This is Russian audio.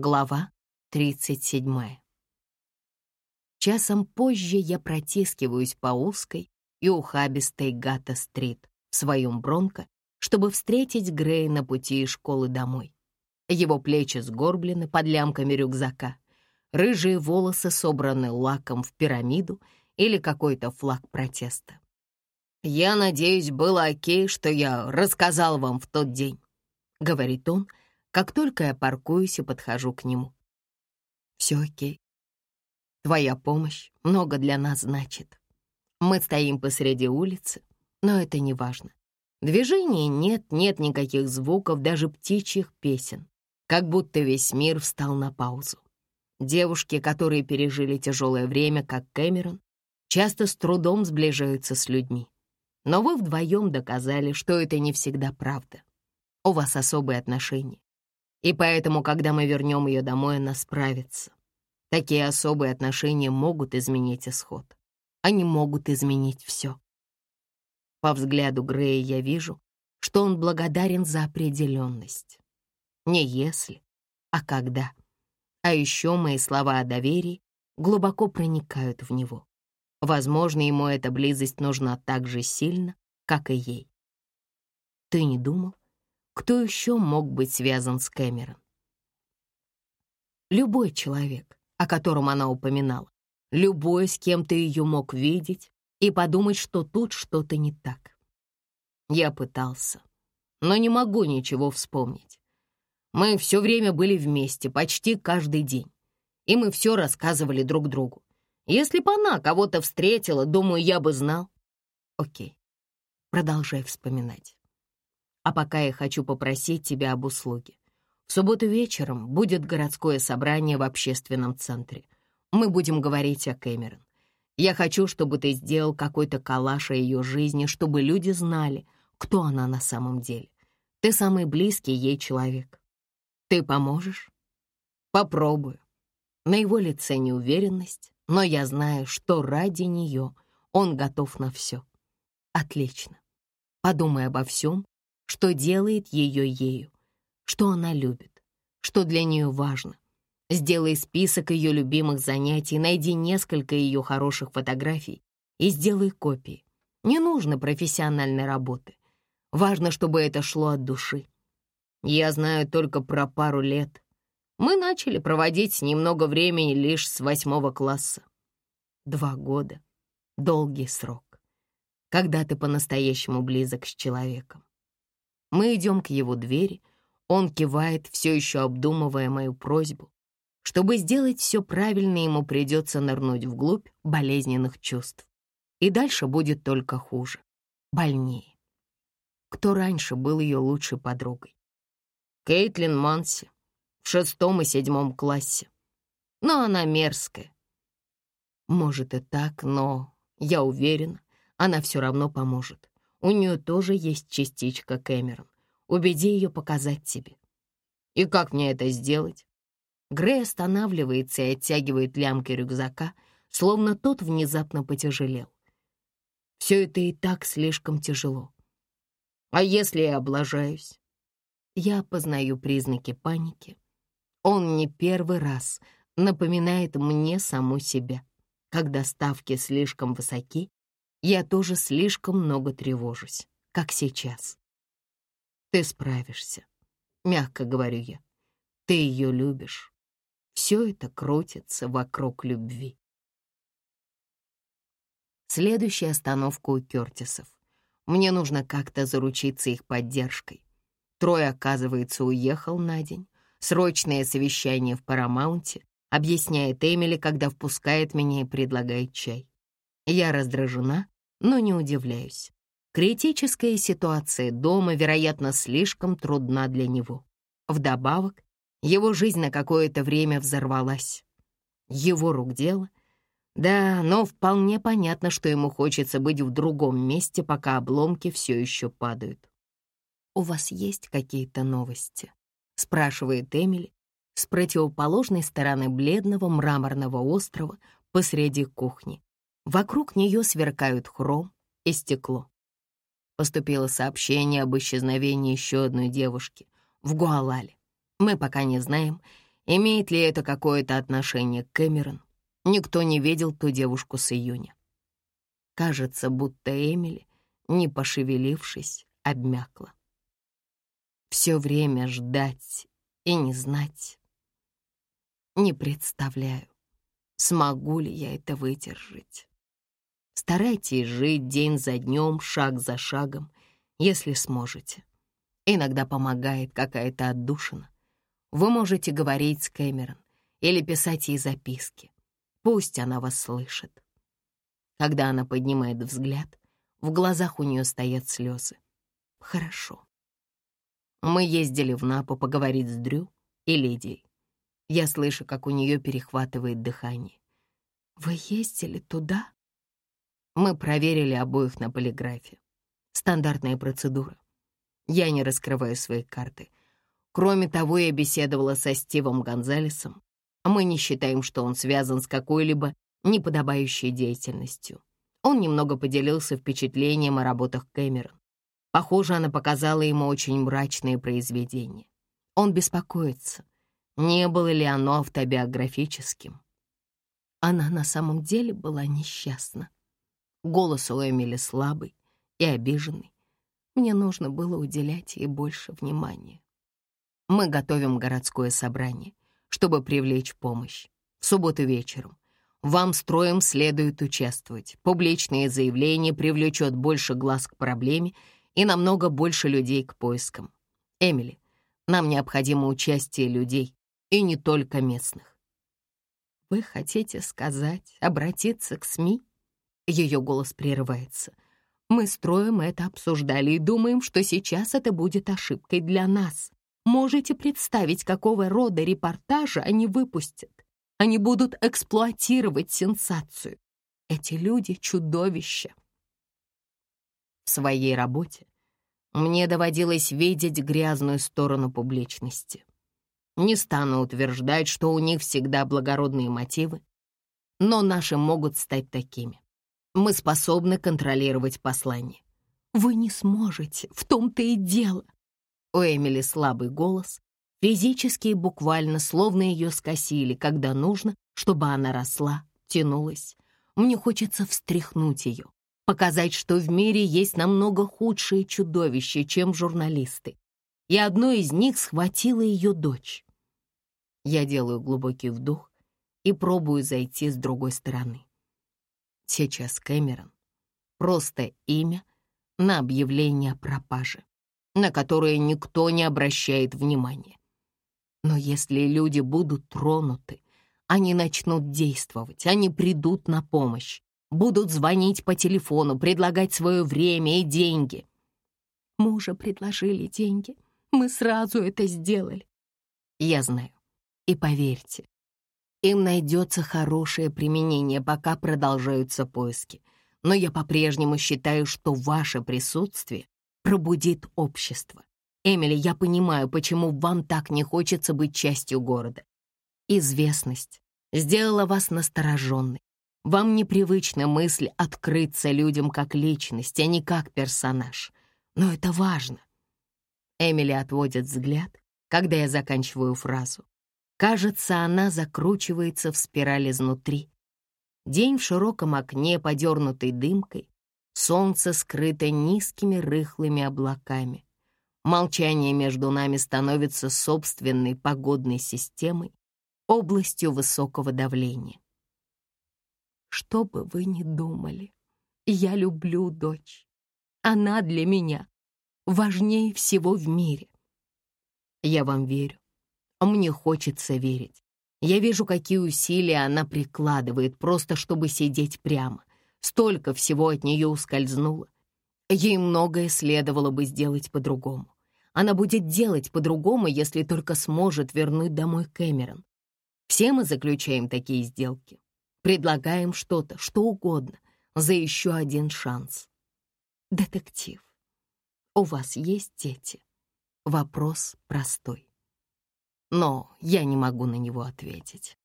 Глава 37. Часом позже я протискиваюсь по узкой и ухабистой Гата-стрит в своем бронко, чтобы встретить Грея на пути из школы домой. Его плечи сгорблены под лямками рюкзака, рыжие волосы собраны лаком в пирамиду или какой-то флаг протеста. «Я надеюсь, было окей, что я рассказал вам в тот день», — говорит он, как только я паркуюсь и подхожу к нему. «Все окей. Твоя помощь много для нас значит. Мы стоим посреди улицы, но это не важно. Движения нет, нет никаких звуков, даже птичьих песен. Как будто весь мир встал на паузу. Девушки, которые пережили тяжелое время, как Кэмерон, часто с трудом сближаются с людьми. Но вы вдвоем доказали, что это не всегда правда. У вас особые отношения. И поэтому, когда мы вернем ее домой, она справится. Такие особые отношения могут изменить исход. Они могут изменить все. По взгляду Грея я вижу, что он благодарен за определенность. Не если, а когда. А еще мои слова о доверии глубоко проникают в него. Возможно, ему эта близость нужна так же сильно, как и ей. Ты не думал, кто еще мог быть связан с Кэмерон? Любой человек, о котором она упоминала, любой, с кем ты ее мог видеть и подумать, что тут что-то не так. Я пытался, но не могу ничего вспомнить. Мы все время были вместе, почти каждый день, и мы все рассказывали друг другу. Если бы она кого-то встретила, думаю, я бы знал. Окей, продолжай вспоминать. А пока я хочу попросить тебя об услуге. В субботу вечером будет городское собрание в общественном центре. Мы будем говорить о Кэмерон. Я хочу, чтобы ты сделал какой-то коллаж о ее жизни, чтобы люди знали, кто она на самом деле. Ты самый близкий ей человек. Ты поможешь? Попробую. На его лице неуверенность, но я знаю, что ради нее он готов на все. Отлично. Подумай обо всем, что делает ее ею, что она любит, что для нее важно. Сделай список ее любимых занятий, найди несколько ее хороших фотографий и сделай копии. Не нужно профессиональной работы. Важно, чтобы это шло от души. Я знаю только про пару лет. Мы начали проводить немного времени лишь с восьмого класса. Два года — долгий срок, когда ты по-настоящему близок с человеком. Мы идем к его двери, он кивает, все еще обдумывая мою просьбу. Чтобы сделать все правильно, ему придется нырнуть вглубь болезненных чувств. И дальше будет только хуже, больнее. Кто раньше был ее лучшей подругой? Кейтлин Манси в шестом и седьмом классе. Но она мерзкая. Может и так, но я уверена, она все равно поможет. У нее тоже есть частичка Кэмерон. Убеди ее показать тебе. И как мне это сделать? Грей останавливается и оттягивает лямки рюкзака, словно тот внезапно потяжелел. Все это и так слишком тяжело. А если я облажаюсь? Я познаю признаки паники. Он не первый раз напоминает мне саму себя. Когда ставки слишком высоки, я тоже слишком много тревожусь, как сейчас. Ты справишься, мягко говорю я. Ты ее любишь. Все это крутится вокруг любви. Следующая остановка у Кертисов. Мне нужно как-то заручиться их поддержкой. Трой, оказывается, уехал на день. Срочное совещание в Парамаунте, объясняет Эмили, когда впускает меня и предлагает чай. Я раздражена, но не удивляюсь. Критическая ситуация дома, вероятно, слишком трудна для него. Вдобавок, его жизнь на какое-то время взорвалась. Его рук дело. Да, но вполне понятно, что ему хочется быть в другом месте, пока обломки все еще падают. «У вас есть какие-то новости?» — спрашивает Эмили с противоположной стороны бледного мраморного острова посреди кухни. Вокруг нее сверкают хром и стекло. Поступило сообщение об исчезновении еще одной девушки в Гуалале. Мы пока не знаем, Имеет ли это какое-то отношение к Кэмерон? Никто не видел ту девушку с июня. Кажется, будто Эмили, не пошевелившись, обмякла. Все время ждать и не знать. Не представляю, смогу ли я это выдержать. Старайтесь жить день за днем, шаг за шагом, если сможете. Иногда помогает какая-то отдушина. Вы можете говорить с Кэмерон или писать ей записки. Пусть она вас слышит. Когда она поднимает взгляд, в глазах у нее стоят слезы. Хорошо. Мы ездили в Напу поговорить с Дрю и Лидией. Я слышу, как у нее перехватывает дыхание. «Вы ездили туда?» Мы проверили обоих на полиграфе. Стандартная процедура. Я не раскрываю свои карты. Кроме того, я беседовала со Стивом Гонзалесом. Мы не считаем, что он связан с какой-либо неподобающей деятельностью. Он немного поделился впечатлением о работах Кэмерон. Похоже, она показала ему очень мрачные произведения. Он беспокоится, не было ли оно автобиографическим. Она на самом деле была несчастна. Голос у Эмили слабый и обиженный. Мне нужно было уделять ей больше внимания. Мы готовим городское собрание, чтобы привлечь помощь. В субботу вечером. Вам строем следует участвовать. Публичное заявление привлечет больше глаз к проблеме и намного больше людей к поискам. Эмили, нам необходимо участие людей, и не только местных. Вы хотите сказать, обратиться к СМИ? Ее голос прерывается. Мы строим это, обсуждали и думаем, что сейчас это будет ошибкой для нас. Можете представить, какого рода репортажа они выпустят? Они будут эксплуатировать сенсацию. Эти люди — чудовища. В своей работе мне доводилось видеть грязную сторону публичности. Не стану утверждать, что у них всегда благородные мотивы, но наши могут стать такими. Мы способны контролировать послание. Вы не сможете, в том-то и дело. У Эмили слабый голос, физически и буквально, словно ее скосили, когда нужно, чтобы она росла, тянулась. Мне хочется встряхнуть ее, показать, что в мире есть намного худшие чудовища, чем журналисты. И одно из них схватило ее дочь. Я делаю глубокий вдох и пробую зайти с другой стороны. Сейчас Кэмерон — просто имя на объявление о пропаже, на которое никто не обращает внимания. Но если люди будут тронуты, они начнут действовать, они придут на помощь, будут звонить по телефону, предлагать свое время и деньги. Мы уже предложили деньги, мы сразу это сделали. Я знаю. И поверьте, им найдется хорошее применение, пока продолжаются поиски. Но я по-прежнему считаю, что ваше присутствие пробудит общество. Эмили, я понимаю, почему вам так не хочется быть частью города. Известность сделала вас настороженной. Вам непривычна мысль открыться людям как личность, а не как персонаж. Но это важно. Эмили отводит взгляд, когда я заканчиваю фразу. Кажется, она закручивается в спираль изнутри. День в широком окне, подернутый дымкой, солнце скрыто низкими рыхлыми облаками. Молчание между нами становится собственной погодной системой, областью высокого давления. Что бы вы ни думали, я люблю дочь. Она для меня важнее всего в мире. Я вам верю. Мне хочется верить. Я вижу, какие усилия она прикладывает, просто чтобы сидеть прямо. Столько всего от нее ускользнуло. Ей многое следовало бы сделать по-другому. Она будет делать по-другому, если только сможет вернуть домой Кэмерон. Все мы заключаем такие сделки. Предлагаем что-то, что угодно, за еще один шанс. Детектив, у вас есть дети? Вопрос простой но я не могу на него ответить.